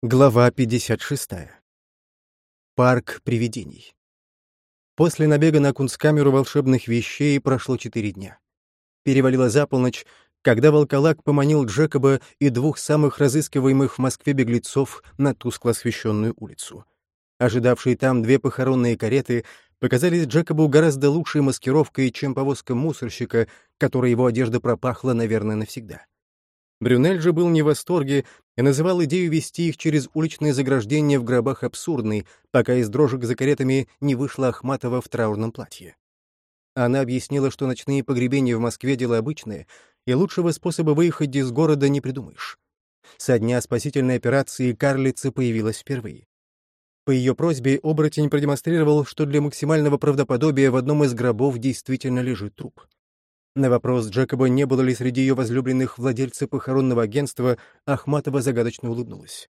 Глава 56. Парк привидений. После набега на кунсткамеру волшебных вещей прошло четыре дня. Перевалило за полночь, когда волколак поманил Джекоба и двух самых разыскиваемых в Москве беглецов на тускло освещенную улицу. Ожидавшие там две похоронные кареты показались Джекобу гораздо лучшей маскировкой, чем повозка мусорщика, которой его одежда пропахла, наверное, навсегда. Брюнель же был не в восторге и называл идею вести их через уличные заграждения в гробах абсурдной, пока из дрожек за каретами не вышла Ахматова в траурном платье. Она объяснила, что ночные погребения в Москве — дело обычное, и лучшего способа выехать из города не придумаешь. Со дня спасительной операции карлица появилась впервые. По ее просьбе оборотень продемонстрировал, что для максимального правдоподобия в одном из гробов действительно лежит труп. На вопрос Джекоба, не было ли среди ее возлюбленных владельца похоронного агентства, Ахматова загадочно улыбнулась.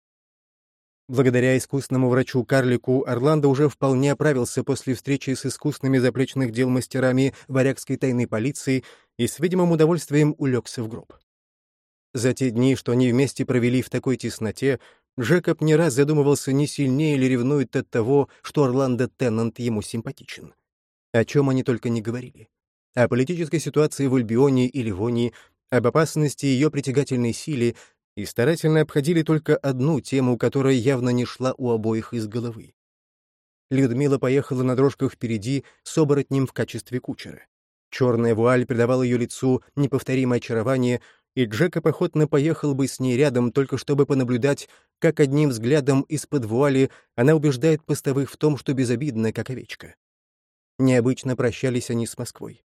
Благодаря искусному врачу-карлику Орландо уже вполне оправился после встречи с искусными заплечных дел мастерами варягской тайной полиции и с видимым удовольствием улегся в гроб. За те дни, что они вместе провели в такой тесноте, Джекоб не раз задумывался, не сильнее ли ревнует от того, что Орландо Теннант ему симпатичен. О чем они только не говорили о политической ситуации в Альбионе и Ливонии, об опасности ее притягательной силе и старательно обходили только одну тему, которая явно не шла у обоих из головы. Людмила поехала на дрожках впереди с оборотнем в качестве кучера. Черная вуаль придавала ее лицу неповторимое очарование, и Джека охотно поехал бы с ней рядом, только чтобы понаблюдать, как одним взглядом из-под вуали она убеждает постовых в том, что безобидна, как овечка. Необычно прощались они с Москвой.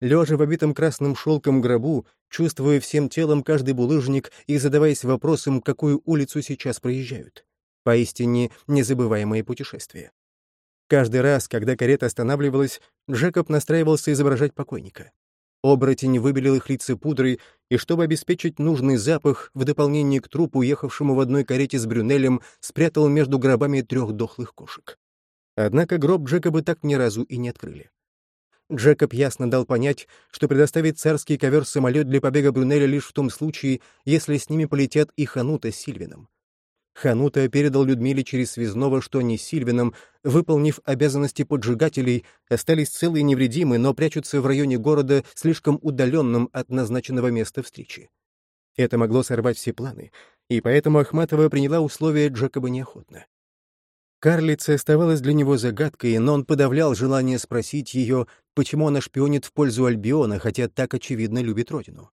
Лежа в обитом красным шелком гробу, чувствуя всем телом каждый булыжник и задаваясь вопросом, какую улицу сейчас проезжают. Поистине незабываемое путешествие. Каждый раз, когда карета останавливалась, Джекоб настраивался изображать покойника. Оборотень выбелил их лица пудрой, и чтобы обеспечить нужный запах, в дополнение к трупу, ехавшему в одной карете с Брюнелем, спрятал между гробами трех дохлых кошек. Однако гроб Джекоба так ни разу и не открыли. Джекоб ясно дал понять, что предоставит царский ковер-самолет для побега Брунеля лишь в том случае, если с ними полетят и Ханута с Сильвином. Ханута передал Людмиле через связного, что они с Сильвином, выполнив обязанности поджигателей, остались целы и невредимы, но прячутся в районе города, слишком удаленном от назначенного места встречи. Это могло сорвать все планы, и поэтому Ахматова приняла условия Джекоба неохотно. Карлица оставалась для него загадкой, но он подавлял желание спросить ее, почему она шпионит в пользу Альбиона, хотя так очевидно любит родину.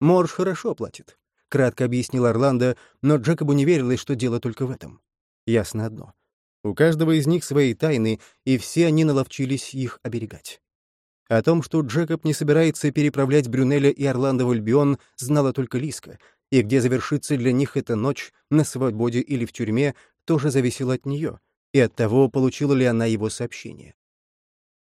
«Морж хорошо платит», — кратко объяснил Орландо, но Джекобу не верилось, что дело только в этом. Ясно одно. У каждого из них свои тайны, и все они наловчились их оберегать. О том, что Джекоб не собирается переправлять Брюнеля и Орландо в Альбион, знала только Лиска, и где завершится для них эта ночь, на свободе или в тюрьме, тоже зависело от нее и от того, получила ли она его сообщение.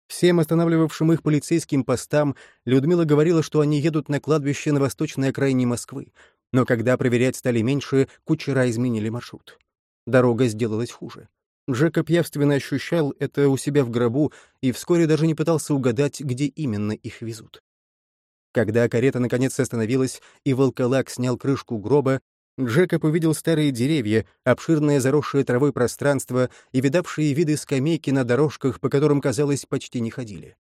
Всем останавливавшим их полицейским постам Людмила говорила, что они едут на кладбище на восточной окраине Москвы, но когда проверять стали меньше, кучера изменили маршрут. Дорога сделалась хуже. Джекоб явственно ощущал это у себя в гробу и вскоре даже не пытался угадать, где именно их везут. Когда карета наконец остановилась и волколак снял крышку гроба, Джекоб увидел старые деревья, обширное заросшее травой пространство и видавшие виды скамейки на дорожках, по которым, казалось, почти не ходили.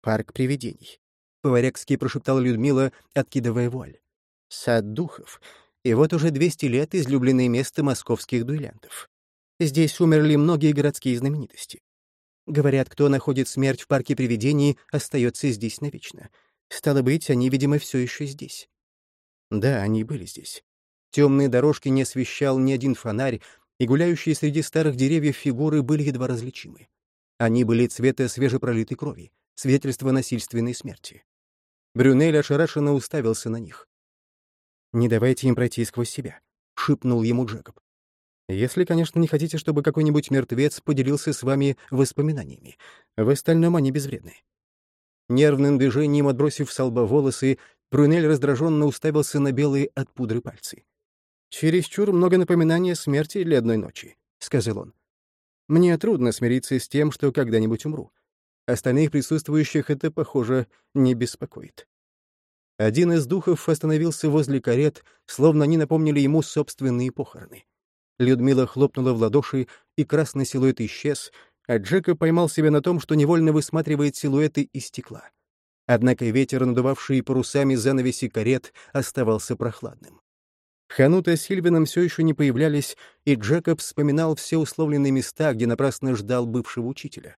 «Парк привидений», — по-варягски прошептала Людмила, откидывая вуаль. «Сад духов. И вот уже 200 лет излюбленное место московских дуэлянтов. Здесь умерли многие городские знаменитости. Говорят, кто находит смерть в парке привидений, остается здесь навечно. Стало быть, они, видимо, все еще здесь. Да, они были здесь. Темные дорожки не освещал ни один фонарь, и гуляющие среди старых деревьев фигуры были едва различимы. Они были цвета свежепролитой крови, свидетельство насильственной смерти. Брюнель ошарашенно уставился на них. «Не давайте им пройти сквозь себя», — шепнул ему Джекоб. «Если, конечно, не хотите, чтобы какой-нибудь мертвец поделился с вами воспоминаниями. В остальном они безвредны». Нервным движением отбросив с лба волосы, Брюнель раздраженно уставился на белые от пудры пальцы. «Чересчур много напоминания смерти для одной ночи», — сказал он. «Мне трудно смириться с тем, что когда-нибудь умру. Остальных присутствующих это, похоже, не беспокоит». Один из духов остановился возле карет, словно они напомнили ему собственные похороны. Людмила хлопнула в ладоши, и красный силуэт исчез, а Джека поймал себя на том, что невольно высматривает силуэты из стекла. Однако ветер, надувавший парусами занавеси карет, оставался прохладным. Ханута с Сильвином все еще не появлялись, и Джекоб вспоминал все условленные места, где напрасно ждал бывшего учителя.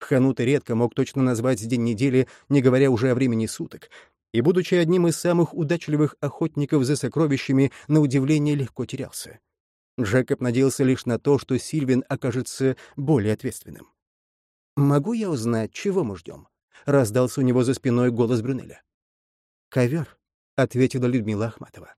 Ханута редко мог точно назвать день недели, не говоря уже о времени суток, и, будучи одним из самых удачливых охотников за сокровищами, на удивление легко терялся. Джекоб надеялся лишь на то, что Сильвин окажется более ответственным. «Могу я узнать, чего мы ждем?» — раздался у него за спиной голос Брюнеля. «Ковер», — ответила Людмила Ахматова.